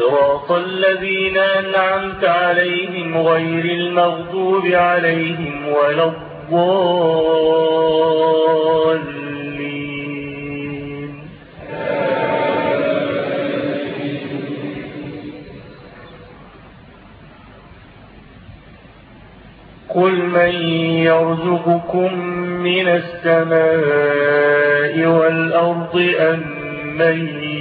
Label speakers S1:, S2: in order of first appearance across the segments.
S1: صراط الذين أنعمت عليهم غير المغضوب عليهم ولا الضالين. قل من يرزقكم من السماء والأرض أم من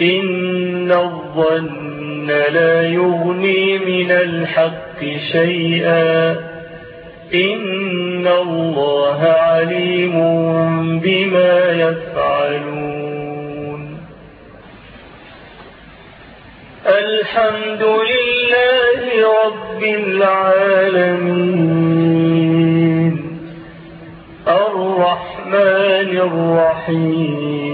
S1: إن الظن لا يغني من الحق شيئا إن الله عليم بما يفعلون الحمد لله رب العالمين الرحمن الرحيم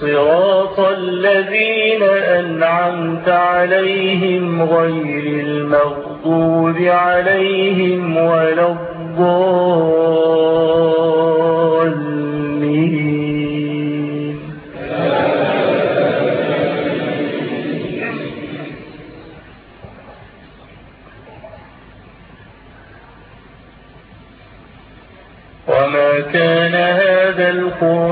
S1: صراط الذين أنعمت عليهم غير المغضوب عليهم ولا الضالين. وما كان هذا القرآن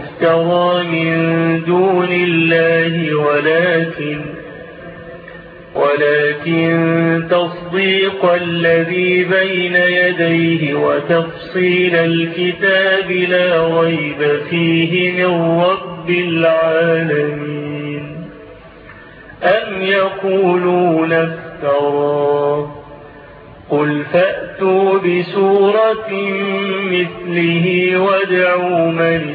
S1: يفترى من دون الله ولكن ولكن تصديق الذي بين يديه وتفصيل الكتاب لا ريب فيه من رب العالمين. أم يقولون افتراه قل فأتوا بسورة مثله وادعوا من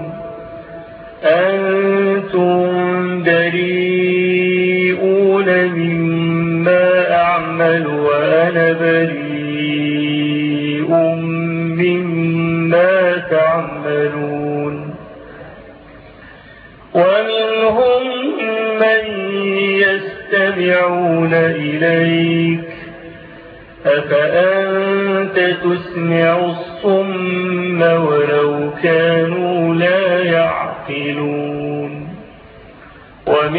S1: أنتم بريئون مما أعمل وأنا بريء مما تعملون. ومنهم من يستمعون إليك. أفأنت تسمع الصم ولو كانوا